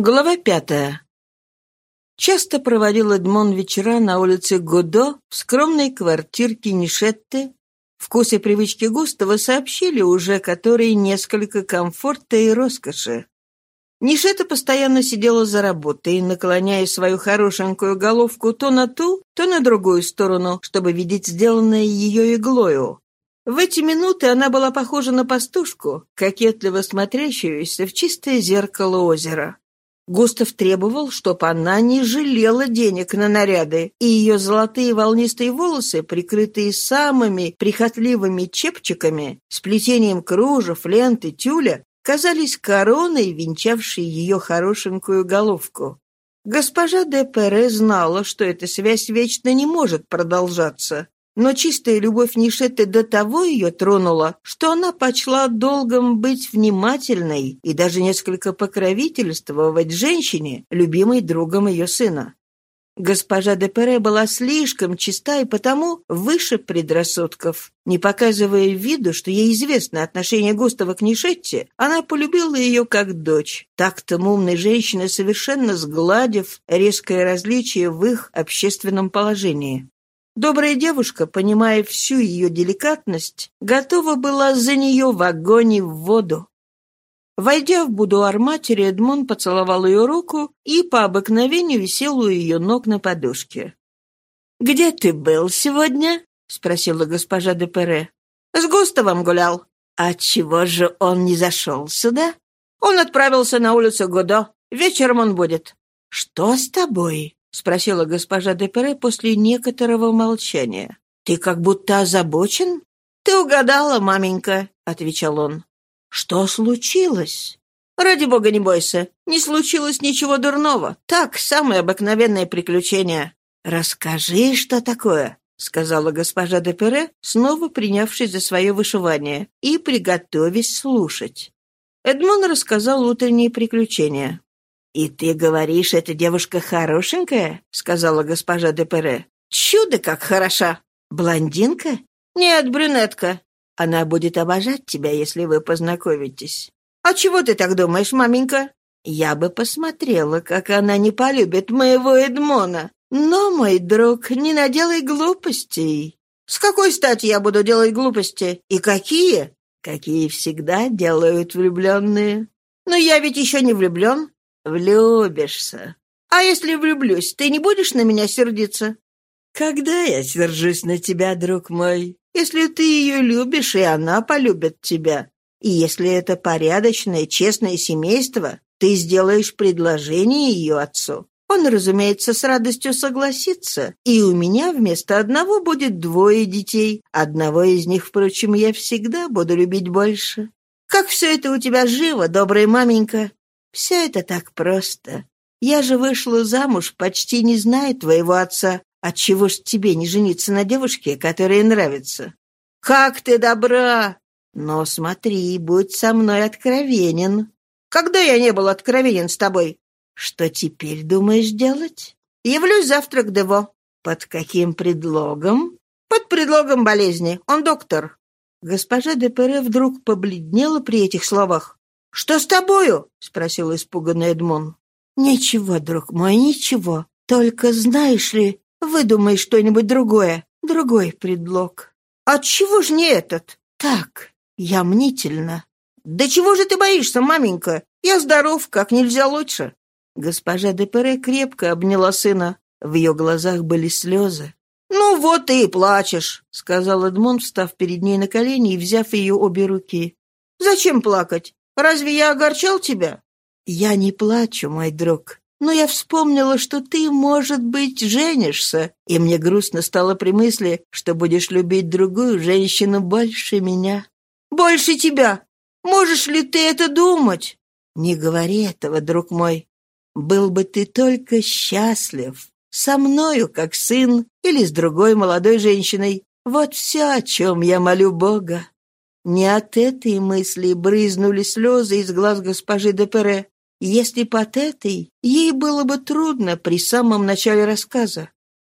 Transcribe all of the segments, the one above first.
Глава пятая. Часто проводил Эдмон вечера на улице Годо в скромной квартирке Нишетте. Вкус и привычки Густава сообщили уже, которые несколько комфорта и роскоши. Нишета постоянно сидела за работой, наклоняя свою хорошенькую головку то на ту, то на другую сторону, чтобы видеть сделанное ее иглою. В эти минуты она была похожа на пастушку, кокетливо смотрящуюся в чистое зеркало озера. Густав требовал, чтобы она не жалела денег на наряды, и ее золотые волнистые волосы, прикрытые самыми прихотливыми чепчиками, сплетением кружев, ленты, тюля, казались короной, венчавшей ее хорошенькую головку. Госпожа де Пере знала, что эта связь вечно не может продолжаться, но чистая любовь Нишеты до того ее тронула, что она почла долгом быть внимательной и даже несколько покровительствовать женщине, любимой другом ее сына. Госпожа де Пере была слишком чиста и потому выше предрассудков. Не показывая виду, что ей известно отношение Густава к Нишетте, она полюбила ее как дочь, так-то умной женщины совершенно сгладив резкое различие в их общественном положении. Добрая девушка, понимая всю ее деликатность, готова была за нее в огонь и в воду. Войдя в будуар матери, Эдмон поцеловал ее руку и по обыкновению висел у ее ног на подушке. «Где ты был сегодня?» — спросила госпожа де Пере. «С Густавом гулял». «Отчего же он не зашел сюда?» «Он отправился на улицу Годо. Вечером он будет». «Что с тобой?» — спросила госпожа де Пере после некоторого молчания. «Ты как будто озабочен?» «Ты угадала, маменька», — отвечал он. «Что случилось?» «Ради бога, не бойся. Не случилось ничего дурного. Так, самое обыкновенное приключение». «Расскажи, что такое», — сказала госпожа де Пере, снова принявшись за свое вышивание и приготовясь слушать. Эдмон рассказал утренние приключения. «И ты говоришь, эта девушка хорошенькая?» — сказала госпожа де Пере. «Чудо как хороша!» «Блондинка?» «Нет, брюнетка. Она будет обожать тебя, если вы познакомитесь». «А чего ты так думаешь, маменька?» «Я бы посмотрела, как она не полюбит моего Эдмона. Но, мой друг, не наделай глупостей». «С какой стати я буду делать глупости? И какие?» «Какие всегда делают влюбленные». «Но я ведь еще не влюблен. «Влюбишься. А если влюблюсь, ты не будешь на меня сердиться?» «Когда я сержусь на тебя, друг мой? Если ты ее любишь, и она полюбит тебя. И если это порядочное, честное семейство, ты сделаешь предложение ее отцу. Он, разумеется, с радостью согласится, и у меня вместо одного будет двое детей. Одного из них, впрочем, я всегда буду любить больше. Как все это у тебя живо, добрая маменька!» Все это так просто. Я же вышла замуж, почти не зная твоего отца. Отчего ж тебе не жениться на девушке, которая нравится? Как ты добра! Но смотри, будь со мной откровенен. Когда я не был откровенен с тобой? Что теперь думаешь делать? Явлюсь завтра к Дево. Под каким предлогом? Под предлогом болезни. Он доктор. Госпожа Депере вдруг побледнела при этих словах. «Что с тобою?» — спросил испуганный Эдмон. «Ничего, друг мой, ничего. Только, знаешь ли, выдумай что-нибудь другое, другой предлог». «Отчего ж не этот?» «Так, я мнительно». «Да чего же ты боишься, маменька? Я здоров, как нельзя лучше». Госпожа де Пере крепко обняла сына. В ее глазах были слезы. «Ну вот ты и плачешь», — сказал Эдмон, встав перед ней на колени и взяв ее обе руки. «Зачем плакать? Разве я огорчал тебя?» «Я не плачу, мой друг, но я вспомнила, что ты, может быть, женишься, и мне грустно стало при мысли, что будешь любить другую женщину больше меня». «Больше тебя? Можешь ли ты это думать?» «Не говори этого, друг мой. Был бы ты только счастлив. Со мною, как сын, или с другой молодой женщиной. Вот все, о чем я молю Бога». Не от этой мысли брызнули слезы из глаз госпожи де Пере. Если бы от этой, ей было бы трудно при самом начале рассказа.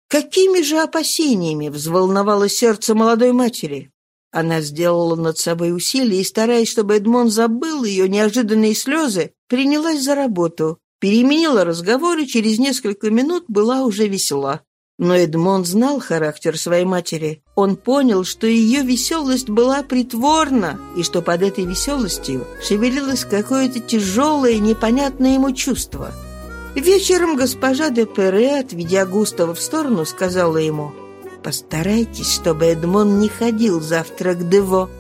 Какими же опасениями взволновало сердце молодой матери? Она сделала над собой усилие и, стараясь, чтобы Эдмон забыл ее неожиданные слезы, принялась за работу. переменила разговор и через несколько минут была уже весела. Но Эдмон знал характер своей матери. Он понял, что ее веселость была притворна, и что под этой веселостью шевелилось какое-то тяжелое, непонятное ему чувство. Вечером госпожа де Пере, отведя Густава в сторону, сказала ему, «Постарайтесь, чтобы Эдмон не ходил завтра к Дево.